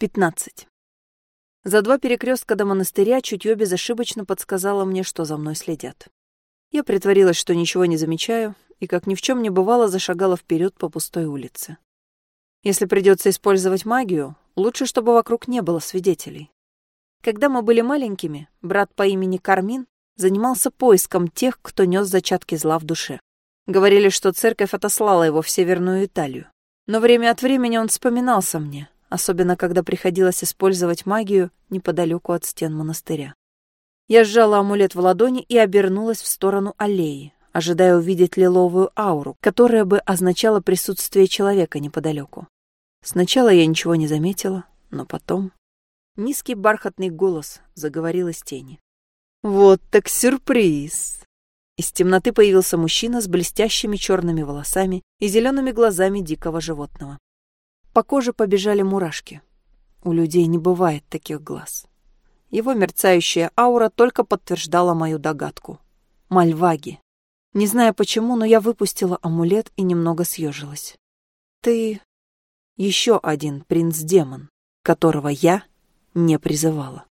15. За два перекрестка до монастыря чутье безошибочно подсказало мне, что за мной следят. Я притворилась, что ничего не замечаю, и, как ни в чем не бывало, зашагала вперед по пустой улице. Если придется использовать магию, лучше, чтобы вокруг не было свидетелей. Когда мы были маленькими, брат по имени Кармин занимался поиском тех, кто нес зачатки зла в душе. Говорили, что церковь отослала его в Северную Италию. Но время от времени он вспоминался мне, особенно когда приходилось использовать магию неподалеку от стен монастыря. Я сжала амулет в ладони и обернулась в сторону аллеи, ожидая увидеть лиловую ауру, которая бы означала присутствие человека неподалеку. Сначала я ничего не заметила, но потом... Низкий бархатный голос заговорил из тени. «Вот так сюрприз!» Из темноты появился мужчина с блестящими черными волосами и зелеными глазами дикого животного. По коже побежали мурашки. У людей не бывает таких глаз. Его мерцающая аура только подтверждала мою догадку. Мальваги. Не знаю почему, но я выпустила амулет и немного съежилась. Ты еще один принц-демон, которого я не призывала.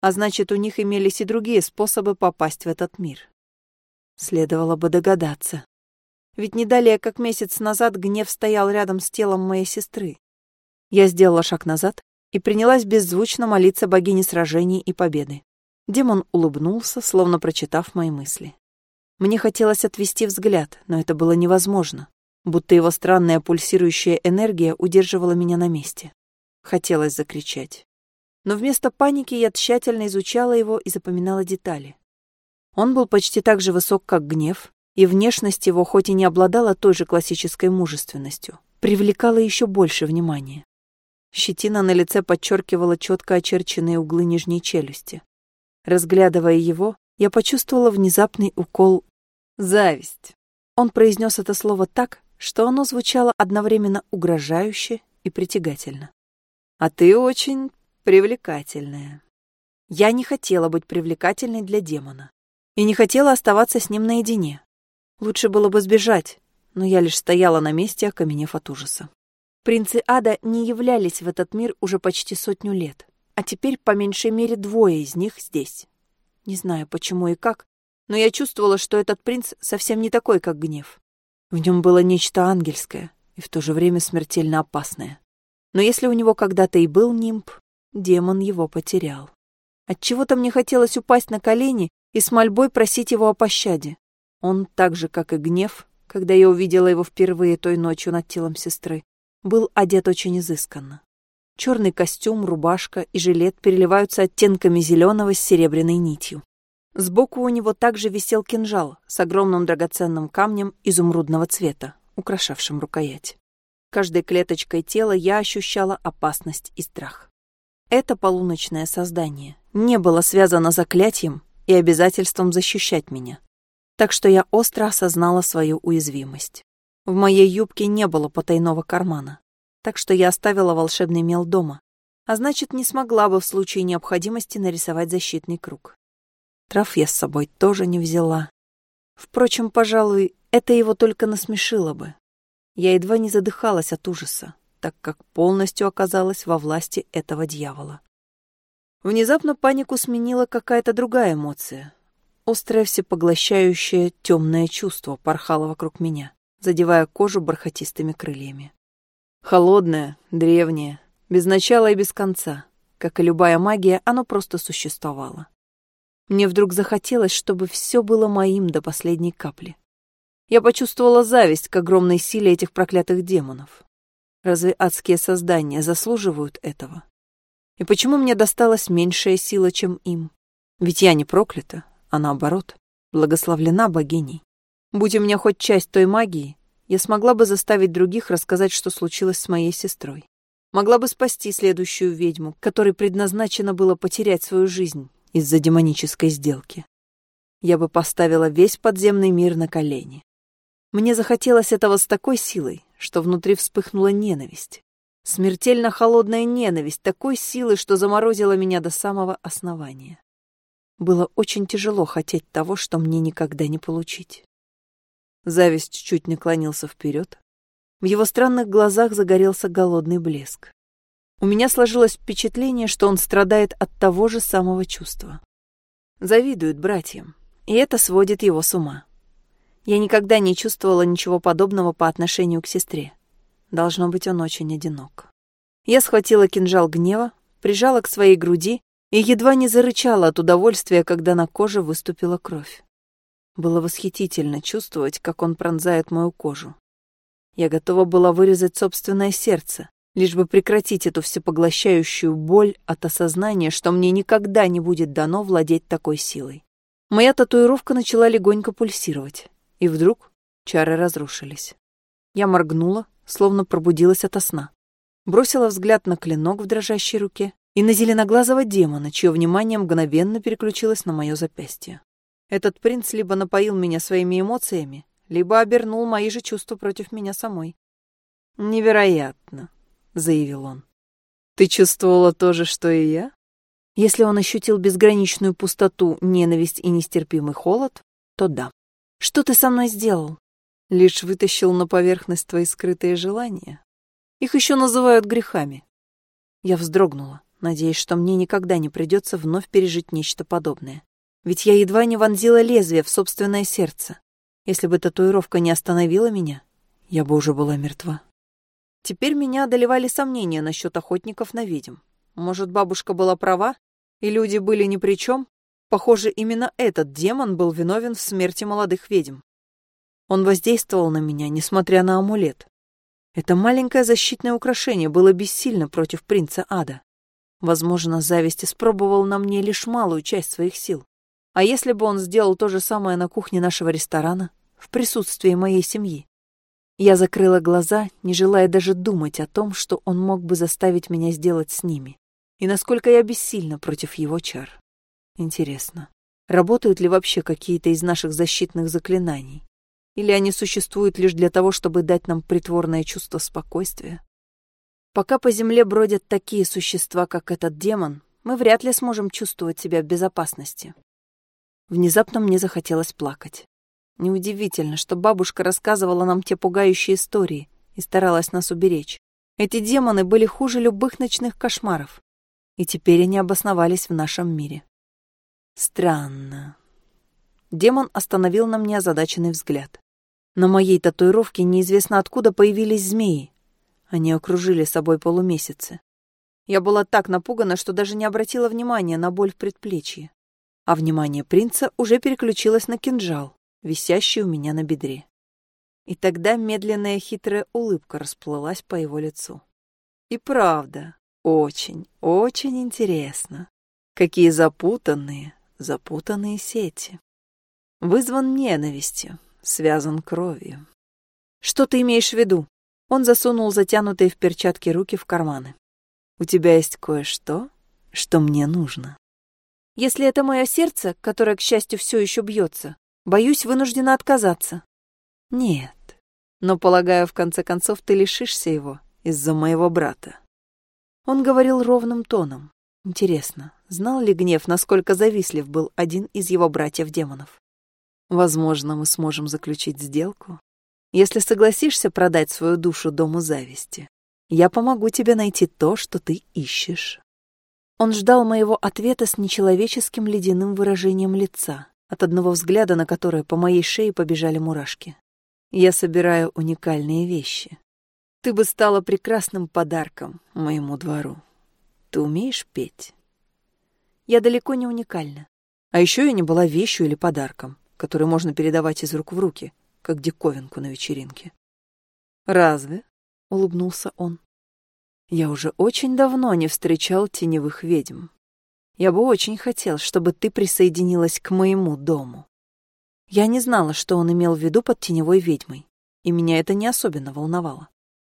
А значит, у них имелись и другие способы попасть в этот мир. Следовало бы догадаться. Ведь не далее, как месяц назад, гнев стоял рядом с телом моей сестры. Я сделала шаг назад и принялась беззвучно молиться богине сражений и победы. Демон улыбнулся, словно прочитав мои мысли. Мне хотелось отвести взгляд, но это было невозможно, будто его странная пульсирующая энергия удерживала меня на месте. Хотелось закричать. Но вместо паники я тщательно изучала его и запоминала детали. Он был почти так же высок, как гнев, и внешность его, хоть и не обладала той же классической мужественностью, привлекала еще больше внимания. Щетина на лице подчеркивала четко очерченные углы нижней челюсти. Разглядывая его, я почувствовала внезапный укол «зависть». Он произнес это слово так, что оно звучало одновременно угрожающе и притягательно. «А ты очень привлекательная». Я не хотела быть привлекательной для демона. И не хотела оставаться с ним наедине. Лучше было бы сбежать, но я лишь стояла на месте, окаменев от ужаса. Принцы ада не являлись в этот мир уже почти сотню лет, а теперь по меньшей мере двое из них здесь. Не знаю, почему и как, но я чувствовала, что этот принц совсем не такой, как гнев. В нем было нечто ангельское и в то же время смертельно опасное. Но если у него когда-то и был нимб, демон его потерял. Отчего-то мне хотелось упасть на колени и с мольбой просить его о пощаде. Он, так же, как и гнев, когда я увидела его впервые той ночью над телом сестры, был одет очень изысканно. Черный костюм, рубашка и жилет переливаются оттенками зеленого с серебряной нитью. Сбоку у него также висел кинжал с огромным драгоценным камнем изумрудного цвета, украшавшим рукоять. Каждой клеточкой тела я ощущала опасность и страх. Это полуночное создание не было связано заклятием и обязательством защищать меня. Так что я остро осознала свою уязвимость. В моей юбке не было потайного кармана, так что я оставила волшебный мел дома, а значит, не смогла бы в случае необходимости нарисовать защитный круг. Трав я с собой тоже не взяла. Впрочем, пожалуй, это его только насмешило бы. Я едва не задыхалась от ужаса, так как полностью оказалась во власти этого дьявола. Внезапно панику сменила какая-то другая эмоция. Острое всепоглощающее темное чувство порхало вокруг меня задевая кожу бархатистыми крыльями. Холодное, древнее, без начала и без конца. Как и любая магия, оно просто существовало. Мне вдруг захотелось, чтобы все было моим до последней капли. Я почувствовала зависть к огромной силе этих проклятых демонов. Разве адские создания заслуживают этого? И почему мне досталась меньшая сила, чем им? Ведь я не проклята, а наоборот, благословлена богиней. Будь у меня хоть часть той магии, я смогла бы заставить других рассказать, что случилось с моей сестрой. Могла бы спасти следующую ведьму, которой предназначено было потерять свою жизнь из-за демонической сделки. Я бы поставила весь подземный мир на колени. Мне захотелось этого с такой силой, что внутри вспыхнула ненависть. Смертельно холодная ненависть такой силы, что заморозила меня до самого основания. Было очень тяжело хотеть того, что мне никогда не получить. Зависть чуть наклонился вперед. В его странных глазах загорелся голодный блеск. У меня сложилось впечатление, что он страдает от того же самого чувства. Завидует братьям, и это сводит его с ума. Я никогда не чувствовала ничего подобного по отношению к сестре. Должно быть, он очень одинок. Я схватила кинжал гнева, прижала к своей груди и едва не зарычала от удовольствия, когда на коже выступила кровь. Было восхитительно чувствовать, как он пронзает мою кожу. Я готова была вырезать собственное сердце, лишь бы прекратить эту всепоглощающую боль от осознания, что мне никогда не будет дано владеть такой силой. Моя татуировка начала легонько пульсировать, и вдруг чары разрушились. Я моргнула, словно пробудилась ото сна бросила взгляд на клинок в дрожащей руке и на зеленоглазого демона, чье внимание мгновенно переключилось на мое запястье. Этот принц либо напоил меня своими эмоциями, либо обернул мои же чувства против меня самой. «Невероятно», — заявил он. «Ты чувствовала то же, что и я?» Если он ощутил безграничную пустоту, ненависть и нестерпимый холод, то да. «Что ты со мной сделал?» Лишь вытащил на поверхность твои скрытые желания. Их еще называют грехами. Я вздрогнула, надеясь, что мне никогда не придется вновь пережить нечто подобное. Ведь я едва не вонзила лезвие в собственное сердце. Если бы татуировка не остановила меня, я бы уже была мертва. Теперь меня одолевали сомнения насчет охотников на ведьм. Может, бабушка была права, и люди были ни при чем? Похоже, именно этот демон был виновен в смерти молодых ведьм. Он воздействовал на меня, несмотря на амулет. Это маленькое защитное украшение было бессильно против принца ада. Возможно, зависть испробовал на мне лишь малую часть своих сил. А если бы он сделал то же самое на кухне нашего ресторана, в присутствии моей семьи? Я закрыла глаза, не желая даже думать о том, что он мог бы заставить меня сделать с ними, и насколько я бессильна против его чар. Интересно, работают ли вообще какие-то из наших защитных заклинаний? Или они существуют лишь для того, чтобы дать нам притворное чувство спокойствия? Пока по земле бродят такие существа, как этот демон, мы вряд ли сможем чувствовать себя в безопасности. Внезапно мне захотелось плакать. Неудивительно, что бабушка рассказывала нам те пугающие истории и старалась нас уберечь. Эти демоны были хуже любых ночных кошмаров, и теперь они обосновались в нашем мире. Странно. Демон остановил на мне озадаченный взгляд. На моей татуировке неизвестно откуда появились змеи. Они окружили собой полумесяцы. Я была так напугана, что даже не обратила внимания на боль в предплечье. А внимание принца уже переключилось на кинжал, висящий у меня на бедре. И тогда медленная хитрая улыбка расплылась по его лицу. И правда, очень, очень интересно. Какие запутанные, запутанные сети. Вызван ненавистью, связан кровью. Что ты имеешь в виду? Он засунул затянутые в перчатки руки в карманы. У тебя есть кое-что, что мне нужно. Если это мое сердце, которое, к счастью, все еще бьется, боюсь, вынуждена отказаться. Нет. Но, полагаю, в конце концов ты лишишься его из-за моего брата. Он говорил ровным тоном. Интересно, знал ли гнев, насколько завистлив был один из его братьев-демонов? Возможно, мы сможем заключить сделку. Если согласишься продать свою душу дому зависти, я помогу тебе найти то, что ты ищешь. Он ждал моего ответа с нечеловеческим ледяным выражением лица, от одного взгляда на которое по моей шее побежали мурашки. Я собираю уникальные вещи. Ты бы стала прекрасным подарком моему двору. Ты умеешь петь? Я далеко не уникальна. А еще я не была вещью или подарком который можно передавать из рук в руки, как диковинку на вечеринке. «Разве?» — улыбнулся он. «Я уже очень давно не встречал теневых ведьм. Я бы очень хотел, чтобы ты присоединилась к моему дому». Я не знала, что он имел в виду под теневой ведьмой, и меня это не особенно волновало.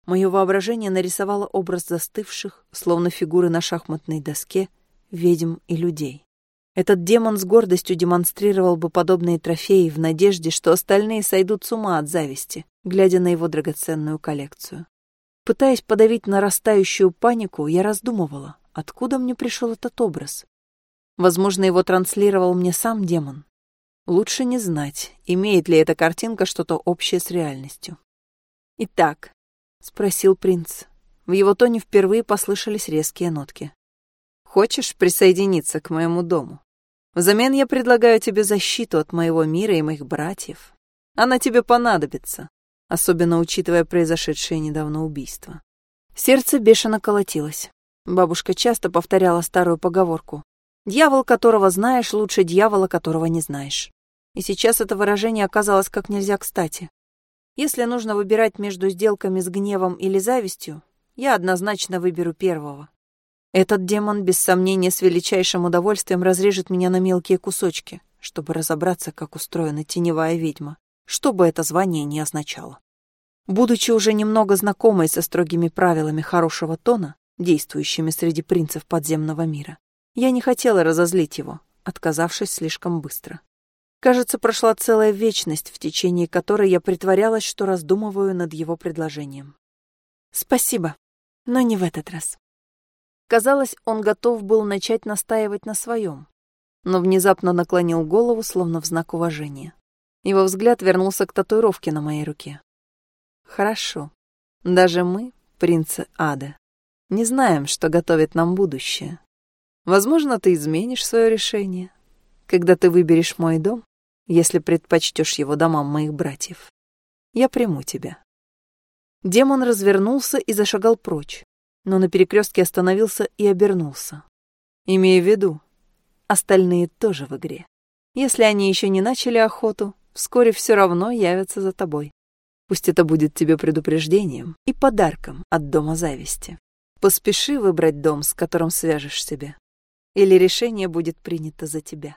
Мое воображение нарисовало образ застывших, словно фигуры на шахматной доске, ведьм и людей. Этот демон с гордостью демонстрировал бы подобные трофеи в надежде, что остальные сойдут с ума от зависти, глядя на его драгоценную коллекцию. Пытаясь подавить нарастающую панику, я раздумывала, откуда мне пришел этот образ. Возможно, его транслировал мне сам демон. Лучше не знать, имеет ли эта картинка что-то общее с реальностью. «Итак», — спросил принц, — В его тоне впервые послышались резкие нотки. «Хочешь присоединиться к моему дому? Взамен я предлагаю тебе защиту от моего мира и моих братьев. Она тебе понадобится, особенно учитывая произошедшее недавно убийство». Сердце бешено колотилось. Бабушка часто повторяла старую поговорку. «Дьявол, которого знаешь, лучше дьявола, которого не знаешь». И сейчас это выражение оказалось как нельзя кстати. Если нужно выбирать между сделками с гневом или завистью, я однозначно выберу первого. Этот демон, без сомнения, с величайшим удовольствием разрежет меня на мелкие кусочки, чтобы разобраться, как устроена теневая ведьма, что бы это звание ни означало. Будучи уже немного знакомой со строгими правилами хорошего тона, действующими среди принцев подземного мира, я не хотела разозлить его, отказавшись слишком быстро. Кажется, прошла целая вечность, в течение которой я притворялась, что раздумываю над его предложением. «Спасибо», но не в этот раз. Казалось, он готов был начать настаивать на своем, но внезапно наклонил голову, словно в знак уважения. Его взгляд вернулся к татуировке на моей руке. «Хорошо. Даже мы, принцы ада, не знаем, что готовит нам будущее. Возможно, ты изменишь свое решение, когда ты выберешь мой дом, если предпочтешь его домам моих братьев. Я приму тебя. Демон развернулся и зашагал прочь, но на перекрестке остановился и обернулся. Имея в виду, остальные тоже в игре. Если они еще не начали охоту, вскоре все равно явятся за тобой. Пусть это будет тебе предупреждением и подарком от дома зависти. Поспеши выбрать дом, с которым свяжешь себя. Или решение будет принято за тебя.